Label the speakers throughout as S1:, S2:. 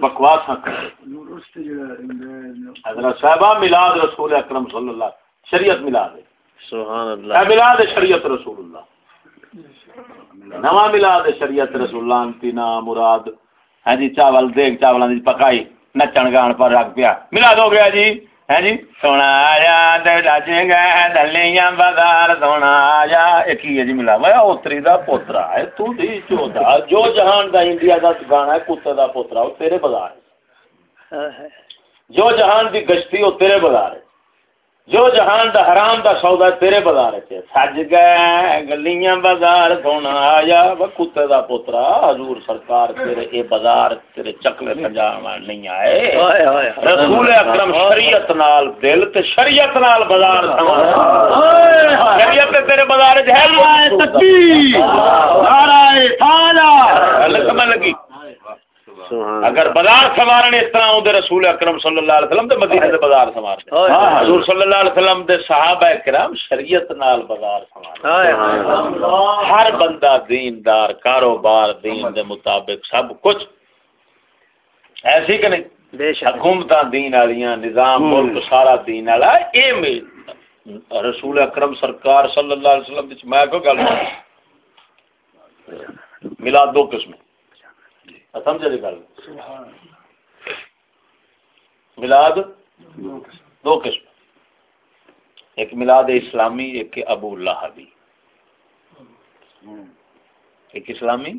S1: بکواس حضرت صاحبہ میلاد رسول اکرم صلی اللہ شریعت میلاد ہے۔ سبحان اللہ۔ میلاد شریعت رسول اللہ۔ نواں میلاد شریعت رسول اللہ انتنا مراد۔ ہاں جی چاول دیکھ چاول دی پکائی نچن گان پر رکھ پیا۔ میلاد ہو گیا جی۔ ہے جی سونا آیا ڈج گئے دلیاں بازار سونا آیا ایک ہی ہے جی ملا میں اوتری دا پوترا ہے تو دی چودا جو جہان دا انڈیا دا گانا ہے کتے دا پوترا وہ تیرے بازار ہے جو جہان دی گشتی وہ تیرے بازار ہے جو جہان دا حرام دا سودا تیرے بازار ہے سج گئے گلیاں بازار سونا آیا کتے دا پوترا حضور سرکار تیرے اے بازار تیرے چکلے سجاوا نہیں آئے۔ رسول اکرم شریعت نال دل تے شریعت نال بازار شریعت تیرے بازار ہے تکبیر نعرہ تعالی لگی۔ اگر بازار سوارن اس طرح ہوں رسول اکرم صلی اللہ علیہ وسلم دے مدینے دے بازار سوار حضور صلی اللہ علیہ وسلم دے صحابہ کرام شریعت نال بازار سوار ہر بندہ دیندار کاروبار دین دے مطابق سب کچھ۔ ایسی کہ نہیں؟ حکومت دین والیاں نظام ملک سارا دین والا اے رسول اکرم سرکار صلی اللہ علیہ وسلم میں کو گل میلاد دو قسم سمجھے گل۔ ملاد؟ دو قسم۔ ایک ملاد اسلامی ایک ابو لہبی۔ ایک اسلامی؟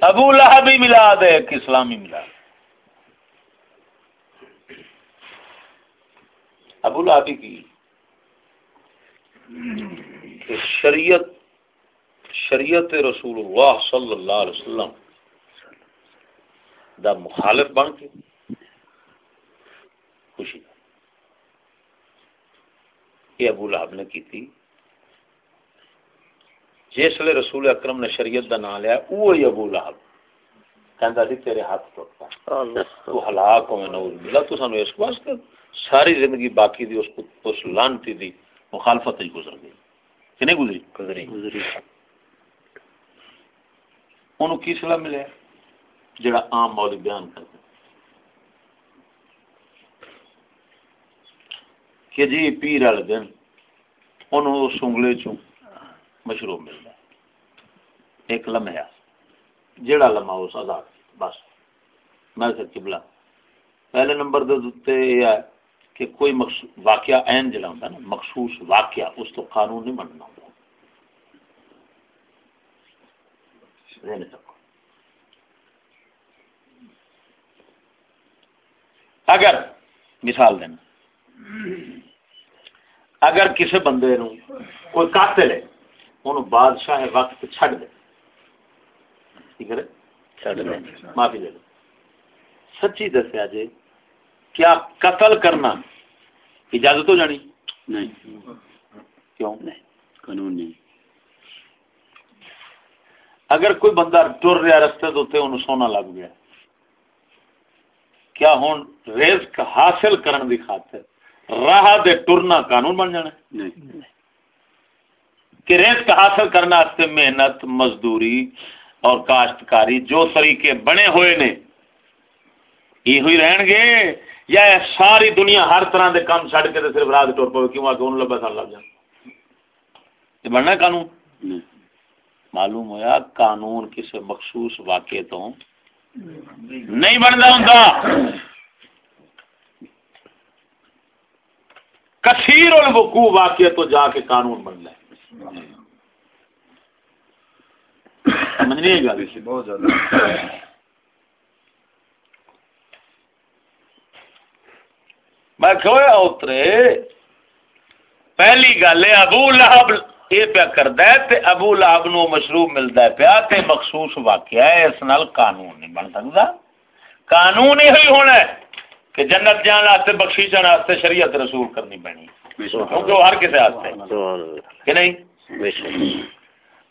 S1: ابو لہبی ملاد ہے ایک اسلامی ملاد۔ ابو لہبی کی؟ شریعت شریعت رسول اللہ صلی اللہ علیہ وسلم۔ دا مخالف بن کے۔ خوشی۔ یہ ابو لہب نے کی تھی۔ جس لیے رسول اکرم نے شریعت دا نام لیا وہی ابو لہب۔ کہندا سی تیرے ہاتھ ٹوٹتا تو ہلاک ہوئے نعوذ باللہ تو سانو اس واسطے ساری زندگی باقی دی اس کو اس لانتی دی مخالفت ہی گزر گئی۔ کہ نہیں گزری؟ گزری۔ گزری انہوں کی صلاح ملے؟ جڑا عام مولوی بیان کرتا کہ جی پیر والے دن، انہوں سنگلے چوں مشروب ملتا ہے۔ ایک لمحہ، جڑا لمحہ اس آزاد بس۔ میں سے قبلہ۔ پہلے نمبر دے یہ ہے کہ کوئی واقعہ این جڑا ہوتا ہے نا، مخصوص واقعہ، اس تو قانون نہیں بننا ہوتا رہنے تک اگر مثال دینا اگر کسی بندے نو کوئی قاتل ہے انہوں بادشاہ وقت چھڑ دے کی کرے چھڑ دے معافی دے دے سچی دسیا جی کیا قتل کرنا اجازت ہو جانی نہیں کیوں نہیں قانون نہیں اگر کوئی بندہ ٹر رہا رستے تو انہوں سونا لگ گیا کیا ہوں؟ رزق حاصل کرن دی خاطر راہ دے ٹرنا قانون بن جانا کہ رزق حاصل کرنا واسطے محنت مزدوری اور کاشتکاری جو طریقے بنے ہوئے نے یہ ہوئی رہن گے؟ یا ساری دنیا ہر طرح دے کام چھڑ کے صرف راہ ٹر پو کیوں آ کے انہوں لبا سال لگ جان یہ بننا قانون؟ معلوم ہویا قانون کسی مخصوص واقعے تو نہیں بنتا ہوں کثیر الوقوع واقع تو جا کے قانون بن ہے بہت زیادہ۔ میں اترے پہلی گل ہے ابو لہب یہ پیا کرتا ہے تے ابو لاب نو مشروب ملتا ہے پیا تے مخصوص واقعہ ہے، اس نال قانون نہیں بن سکتا قانون یہ ہونا ہے کہ جنت جان واسطے بخشی جان واسطے شریعت رسول کرنی پینی کیونکہ ہر کسی واسطے کہ نہیں؟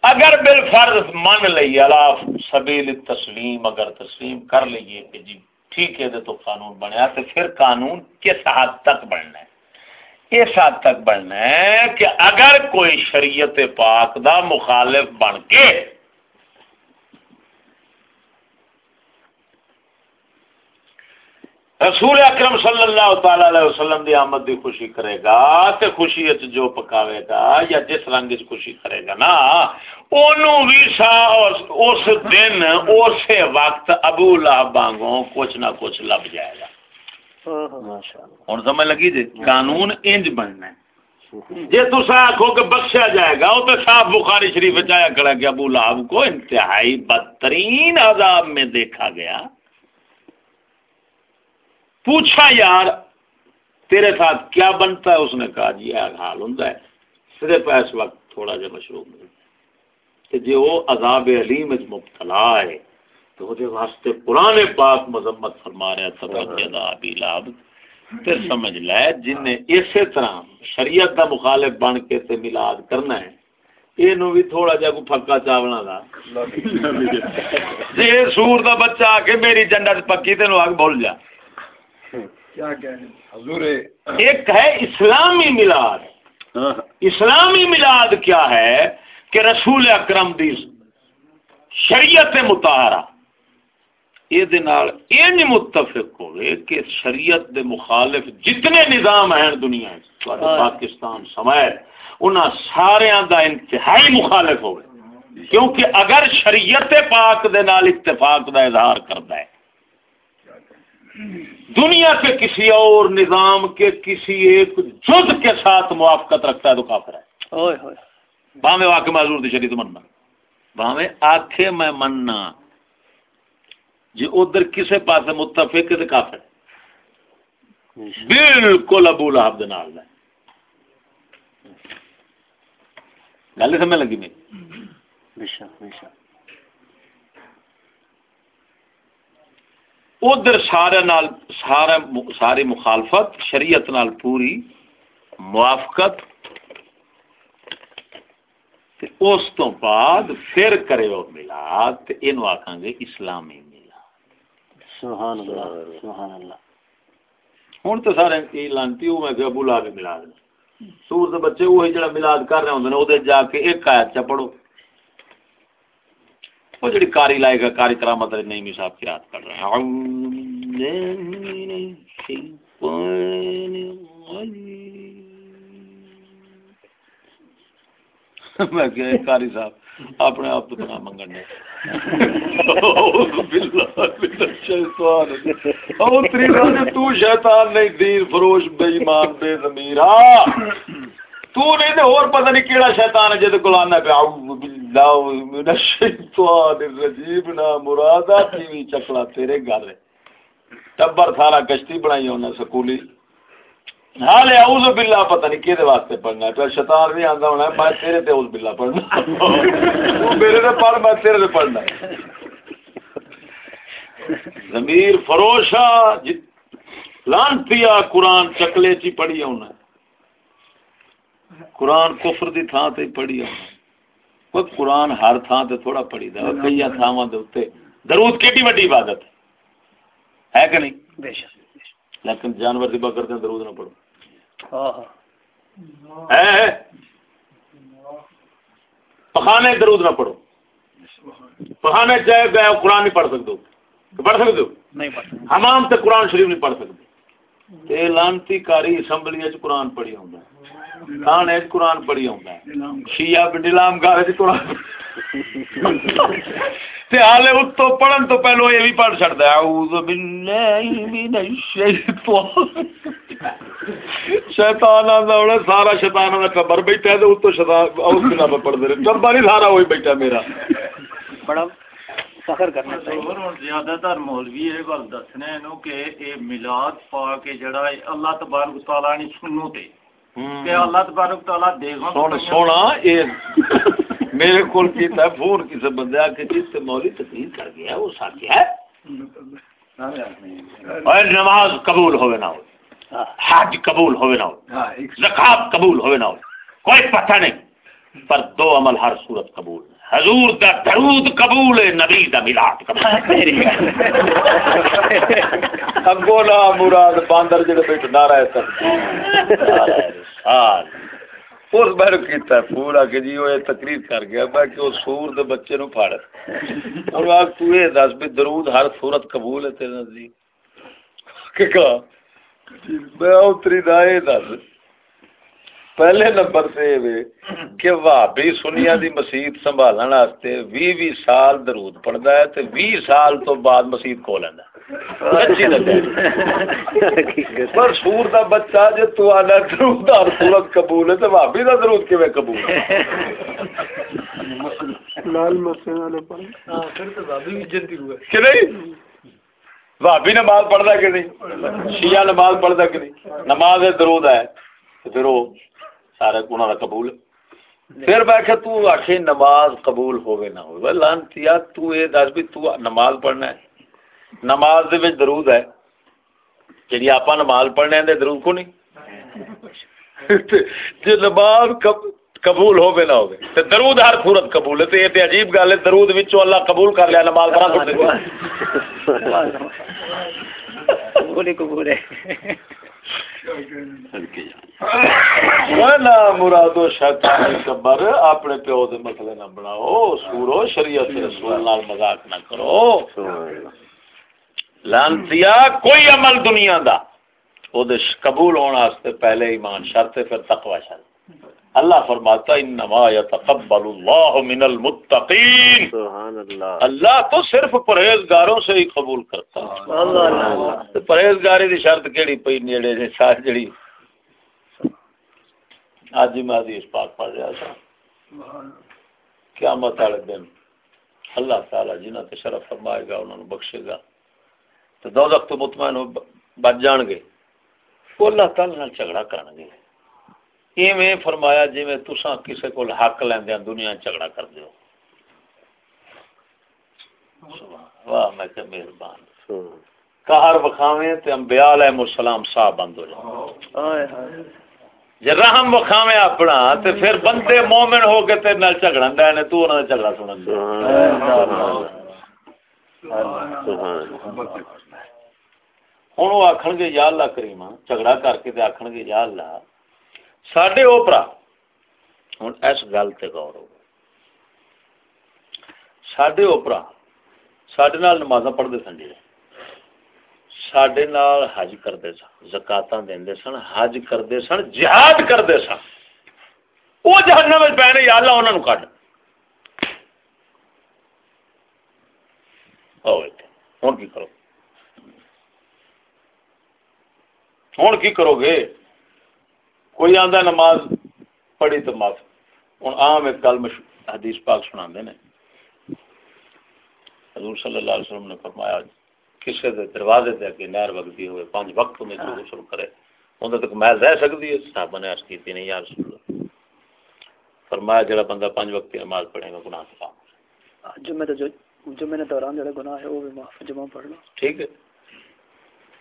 S1: اگر بال فرض من لئی الاف سبیل تسلیم اگر تسلیم کر لیے کہ جی ٹھیک ہے تو قانون بنیا تو پھر قانون کس حد تک بننا ہے؟ اس حد تک بننا ہے کہ اگر کوئی شریعت پاک دا مخالف بن کے رسول اکرم صلی اللہ تعالی علیہ وسلم دی آمد دی خوشی کرے گا تے خوشی وچ جو پکاوے گا یا جس رنگ وچ خوشی کرے گا نا، اونوں وی سا اس دن اسی وقت ابو لہب وانگوں کچھ نہ کچھ لب جائے گا۔ ہن سمجھ لگی جی؟ قانون انج بننا جی تسا آخو کہ بخشا جائے گا وہ تو صاف بخاری شریف کڑا کہ ابو لہب کو انتہائی بدترین عذاب میں دیکھا گیا۔ پوچھا یار تیرے ساتھ کیا بنتا ہے؟ اس نے کہا جی حال ہوں صرف اس وقت تھوڑا جا مشروب ملتا جی وہ عذاب علیم مبتلا ہے تو وہ واسطے قرآن پاک مذمت فرما رہا تھا لاب پھر سمجھ لے جن نے اسی طرح شریعت کا مخالف بن کے تے ملاد کرنا ہے یہ بھی تھوڑا جا کو پکا چاولنا دا۔ جی سور دا بچہ آ کے میری جنت پکی تینوں آگ بھول جا۔ ایک ہے اسلامی ملاد۔ ہاں۔ اسلامی ملاد کیا ہے کہ رسول اکرم دی شریعت متحرہ یہ متفق ہوئے کہ شریعت دے مخالف جتنے نظام ہیں دنیا۔ پاکستان سمیت انہاں سارے دا انتہائی مخالف ہوئے کیونکہ اگر شریعت پاک دے نال اتفاق دا اظہار کرتا ہے دنیا کے کسی اور نظام کے کسی ایک جد کے ساتھ موافقت رکھتا ہے تو کافر ہے باہمیں واقع معذور دی شریعت مننا باہمیں آکھے میں مننا جی ادھر کسے پاس متفق ہے کافر بالکل ابو لہب دے نال ہے۔ گل سمجھ لگی میری؟ بے شک بے شک۔ ادھر سارے نال سارا ساری مخالفت شریعت نال پوری موافقت۔ اس تو بعد پھر کرے وہ ملاد یہ آخان گے اسلامی سبحان اللہ سبحان اللہ۔ ہوں تو سارے لانتی ہوں میں کہ ابو لا کے ملاد سور کے بچے وہی جڑا ملاد کر رہے ہوں وہ جا کے ایک آیت چا پڑھو۔ وہ جڑی کاری لائے گا کاری کرامت نہیں بھی صاحب کی رات کر رہے ہیں۔ میں کہ کاری صاحب، اپنے آپ تو بنا منگن تو شیطان نہیں، دین فروش بے ایمان بے ضمیرہ تو نہیں تے اور پتہ نہیں کیڑا شیطان ہے جے کول آنا پہ اعوذ باللہ من الشیطان الرجیم، نا مرادا ٹی وی چکلا تیرے گھر ٹبر سارا کشتی بنائی ہونا سکولی۔ حال اعوذ باللہ پتہ نہیں کیدے واسطے پڑھنا ہے۔ شیطان بھی آندا ہونا ہے میں تیرے تے اعوذ باللہ پڑھنا۔ تو میرے تے پڑھ میں تیرے تے پڑھنا ہے۔ ضمیر فروشا لانتیا قرآن چکلے چی پڑھی ہونا قرآن کفر دی تھان تے پڑھی کوئی قرآن ہر تھان تے تھوڑا پڑھی دا کئی تھاواں دے اوتے۔ درود کیٹی وڈی عبادت ہے؟ کہ نہیں؟ لیکن جانور کرتے ہیں درود نہ پڑھو۔ پخانے درود نہ پڑھو. پخانے چاہے گئے قرآن نہیں پڑھ سکتے پڑھ سکتے ہو؟ نہیں حمام تے قرآن شریف نہیں پڑھ سکتے. لانتی کاری اسمبلی قرآن پڑھی ہوں تھانے قرآن پڑھی ہے. شیعہ بنڈلام گارے قرآن تے حالے اس تو پڑھن تو پہلو یہ بھی پڑھ چھڑدا ہے اعوذ باللہ من الشیطان شیطان آندا ہونا سارا شیطان دا قبر بیٹھا تے اس تو شیطان اعوذ باللہ میں پڑھ دے چلتا نہیں سارا وہی بیٹھا میرا بڑا فخر کرنا چاہیے زیادہ تر مولوی یہ گل دسنے نو کہ اے میلاد پا کے جڑا اللہ تبارک تعالی نے سنو تے سونا میرے کو فون کسی بندے آ کے جس سے مولی تقریر کر گیا وہ ساتھ ہے۔ اور نماز قبول ہوئے نہ ہو حج قبول ہوئے نہ ہو زکات قبول ہوئے نہ ہو کوئی پتہ نہیں۔ پر دو عمل ہر صورت قبول حضور دا درود قبول ہے نبی دا ملاد قبول اگو نا مراد باندر جڑے بیٹھ نعرہ تکبیر اس بار کیتا پورا کہ جی وہ تقریر کر گیا میں کہ اس سور دے بچے نو پھاڑ اور آپ تو یہ دس بھی درود ہر صورت قبول ہے تیرے نزدیک کہ میں اتری دس پہلے نمبر سے کہ بھابی سنیا دی مسیت سنبھالن واسطے 20 20 سال درود پڑھدا ہے تے 20 سال تو بعد مسیت کھول لیندا پر سور دا بچہ جے تو آنا درود دا قبول ہے تے بھابی دا درود کیویں قبول ہے؟ لال مسے والے پر ہاں پھر تے بھابی بھی جنتی ہوئے۔ کہ نہیں؟ بھابی نماز پڑھدا کہ نہیں؟ شیعہ نماز پڑھدا کہ نہیں؟ نماز درود ہے پھر وہ سارے گناہ دا قبول پھر میں کہ تو نماز قبول ہوے نہ ہوے لانتیا تو اے دس بھی تو نماز پڑھنا ہے۔ نماز دے وچ درود ہے۔ جڑی آپا نماز پڑھنے دے درود کو نہیں؟ جے نماز قبول ہوے نہ ہوے تے درود ہر صورت قبول ہے۔ تے تے عجیب گل ہے درود وچوں اللہ قبول کر لیا نماز قبول قبول ہے۔ مرادو کبر اپنے پیو دے مسئلے نہ بناؤ۔ سورو شریعت رسول نال مذاق نہ کرو۔ لانتیا کوئی عمل دنیا دا او دے قبول ہونے واسطے پہلے ایمان شرط ہے پھر تقوی شرط۔ اللہ فرماتا انما یتقبل اللہ من المتقین۔ سبحان اللہ اللہ تو صرف پرہیزگاروں سے ہی قبول کرتا ہے۔ اللہ پرہیزگاری دی شرط کیڑی پئی نیڑے نے ساری جڑی۔ اج میں حدیث پاک پڑھ رہا تھا۔ قیامت والے دن اللہ تعالی جنہاں تے شرف فرمائے گا انہاں نو بخشے گا۔ تو دوزخ تو مطمئن بچ جان گے۔ وہ اللہ تعالی نال جھگڑا کرن گے۔ ایویں فرمایا میں تساں کسے کو حق لیندیاں دنیا جھگڑا کر دیو۔ واہ میں کہ مہربان۔ کہر وکھاویں تے انبیاء علیہ السلام صاحب بند ہو جائیں جے رحم وکھاویں اپنا تے پھر بندے مومن ہو کے تے نال جھگڑن دے نے تو انہاں دا جھگڑا سنن دے۔ ہن وہ آکھن گے یا اللہ کریمہ جھگڑا کر کے تے آکھن گے یا اللہ سڈے اوپرا ہوں اس گل سے غور ہو سڈے اوپرا سڈے نماز پڑھتے سن جی سڈے حج کرتے سن زکات دے سن حج کرتے سن جہاد کرتے سن وہ جہانا میں پے یا اللہ انہوں کڈ ہوں کی کرو؟ ہوں کی کرو گے؟ کوئی آندا نماز پڑھی تو معاف۔ ہوں عام ایک گل حدیث پاک سنا نے۔ حضور صلی اللہ علیہ وسلم نے فرمایا کسی دے دروازے تے کہ نہر وگدی ہوئے، پانچ وقت میں جو غسل کرے اون تک محل رہ سکتی ہے؟ صحابہ نے عرض کیتی نہیں، یا رسول اللہ۔ فرمایا، جڑا بندہ پانچ وقت کی نماز پڑھے گا، گناہ سے پاک جمعہ تے جو جمعہ نے دوران جڑا گناہ ہے وہ بھی معاف جمعہ پڑھنا ٹھیک ہے۔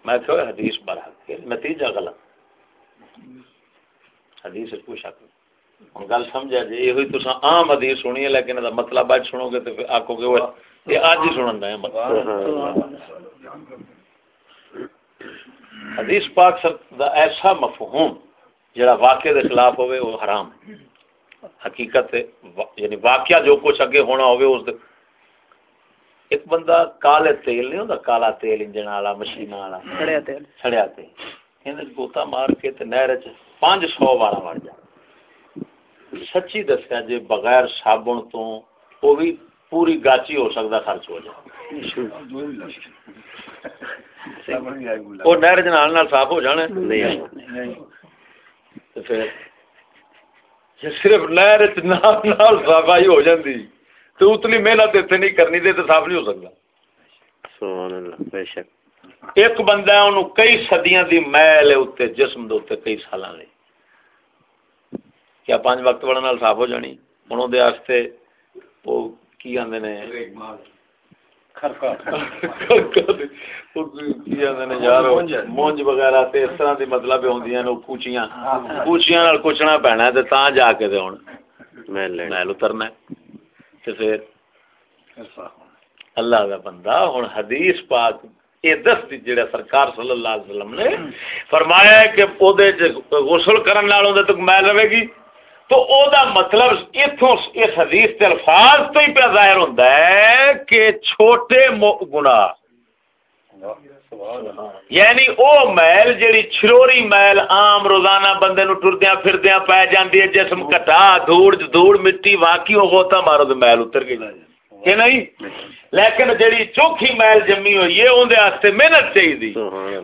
S1: میں کہ حدیث برحق نتیجہ غلط۔ حدیث کوئی شک نہیں۔ گل سمجھا جی یہ تو عام حدیث سنی ہے لیکن مطلب اج سنو گے تو آکو گے یہ اج ہی سنن ہے حدیث پاک دا ایسا مفہوم جڑا واقع دے خلاف ہوئے وہ حرام ہے۔ حقیقت یعنی واقعہ جو کچھ اگے ہونا ہوئے اس دے ایک بندہ کالے تیل نہیں ہوتا کالا تیل انجن والا مشین والا سڑیا تیل سڑیا تیل گوتا مار کے نہر چ پانچ سو بارہ بڑھ جائے سچی دسیا جی بغیر صابن تو وہ بھی پوری گاچی ہو سکتا خرچ ہو جائے وہ نہر جنال صاف ہو جانا پھر صرف نہر صفائی ہو جاتی تو اتنی محنت اتنے نہیں کرنی دے تو صاف نہیں ہو سکتا بے شک ایک بندہ انہوں کئی صدیاں دی میل ہے اتنے جسم دے اتنے کئی سالاں لے کیا پانچ وقت بڑا نال صاف ہو جانی انہوں دے آستے وہ کی آندے نے مونج وغیرہ تے اس طرح دی مطلب ہوندیاں نے کوچیاں کوچیاں نال کچنا پینا ہے تے تاں جا کے تے ہن میل اترنا ہے تے پھر اللہ دا بندہ ہن حدیث پاک یہ دس جڑا سرکار صلی اللہ علیہ وسلم نے فرمایا کہ او دے غسل کرن دے میل رہے گی۔ تو او دا مطلب ایتھوں اس حدیث تے الفاظ تو ہی پہ ظاہر ہوندا ہے کہ چھوٹے گناہ۔ یعنی او میل جیڑی چھروری میل عام روزانہ بندے نو ٹردیاں پھردیاں پی جاندی ہے، جسم کٹا، دھوڑ دھوڑ، مٹی واقعی ہو ہوتا مارو تو میل اتر گئی۔ کہ نہیں؟ لیکن جیڑی چوکھی میل جمی ہوئی ہے اندر واسطے محنت چاہیے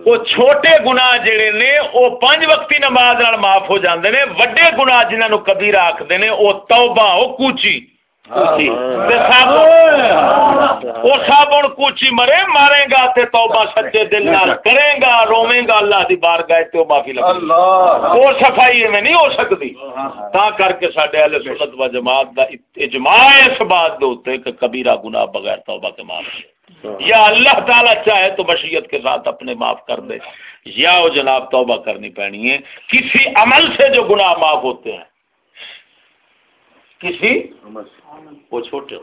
S1: وہ چھوٹے گناہ جڑے نے، وہ پانچ وقتی نماز نال معاف ہو جاندے نے۔ وڈے گناہ جنہاں نو کبیرہ آکھدے نے، وہ توبہ او کوچی۔ صابن کوچی مرے مارے گا تے توبہ سچے دل نال کرے گا روے گا اللہ دی بار گئے تو معافی لگے وہ صفائی میں نہیں ہو سکتی تا کر کے ساڈے اہل سنت و جماعت دا اجماع اس بات دے اوتے کہ کبیرہ گناہ بغیر توبہ کے معاف یا اللہ تعالی چاہے تو مشیت کے ساتھ اپنے معاف کر دے یا وہ جناب توبہ کرنی پڑنی ہے کسی عمل سے جو گناہ معاف ہوتے ہیں کسی وہ چھوٹے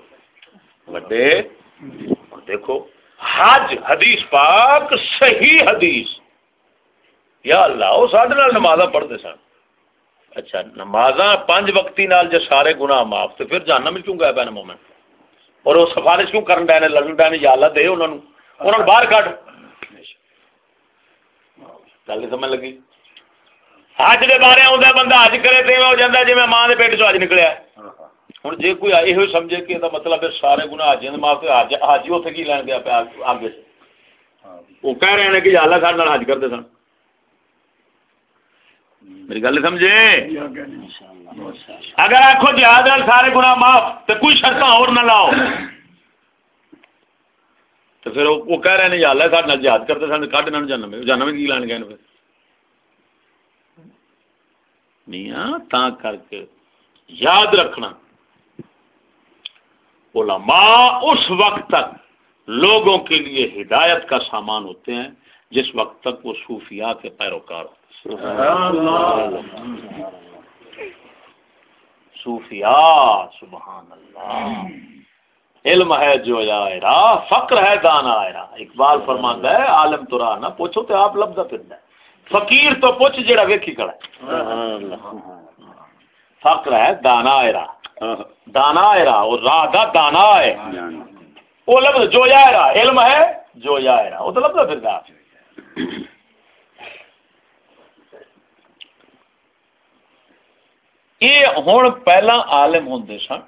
S1: بڑے دیکھو حج حدیث پاک صحیح حدیث۔ یا اللہ وہ سارے نماز پڑھتے سن۔ اچھا نماز پانچ وقتی نال جو سارے گناہ معاف تو پھر جاننا میں کیوں گیا پہ مومن؟ اور وہ سفارش کیوں کرن ڈے لڑن ڈے یا اللہ دے انہوں نے باہر کٹ گل سمجھ لگی؟ حج دے بارے آدھا بندہ حج کرے تو ہو جاتا جی میں ماں کے پیٹ چ حج نکلیا ہوں جی کوئی یہ سمجھے کہ یہ مطلب سارے گنا حاجی معاف حج حاجی اتنے کی لین گیا پیا آگے وہ کہہ رہے ہیں کہ اللہ سارے حج کرتے سن۔ میری گل سمجھے؟ اگر آخو جہاد سارے گنا معاف تو کوئی شرط اور نہ لاؤ۔ تو پھر وہ کہہ رہے ہیں یا اللہ سارے جہاد کرتے سن کھڈ نہ جانا جانا میں کی لین گئے پھر؟ میاں تا کر کے یاد رکھنا۔ علماء اس وقت تک لوگوں کے لیے ہدایت کا سامان ہوتے ہیں جس وقت تک وہ صوفیاء کے پیروکار ہوتے صوفیاء، سبحان اللہ۔ علم ہے جو آئرا فقر ہے دان آئرا اقبال فرماندہ ہے، عالم تو رہا نہ پوچھو تو آپ لفظ پھر فقیر تو پوچھ جڑا ویکھی کھڑا ہے۔ فقر ہے، دانا آئرا دانا ہے وہ راہ دا دانا ہے۔ وہ لفظ جو یا رہا علم ہے جو یا رہا وہ تو لفظ پھر گا یہ ہوں پہلا عالم ہوں سن،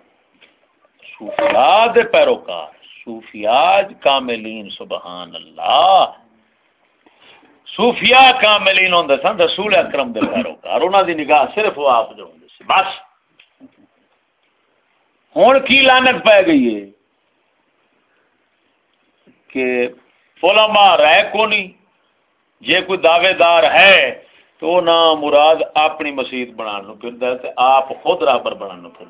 S1: صوفیاء دے پیروکار، صوفیاء کاملین، سبحان اللہ۔ صوفیاء کاملین ہوں سن رسول اکرم دے پیروکار انہوں دی نگاہ صرف وہ آپ جو ہوں بس۔ ہوں کی لانت پی گئی ہے؟ کہ علماء رہ کو نہیں، جے کوئی دعوے دار ہے تو نہ مراد اپنی مسیت بنا پھر آپ خود رابر بنا پھر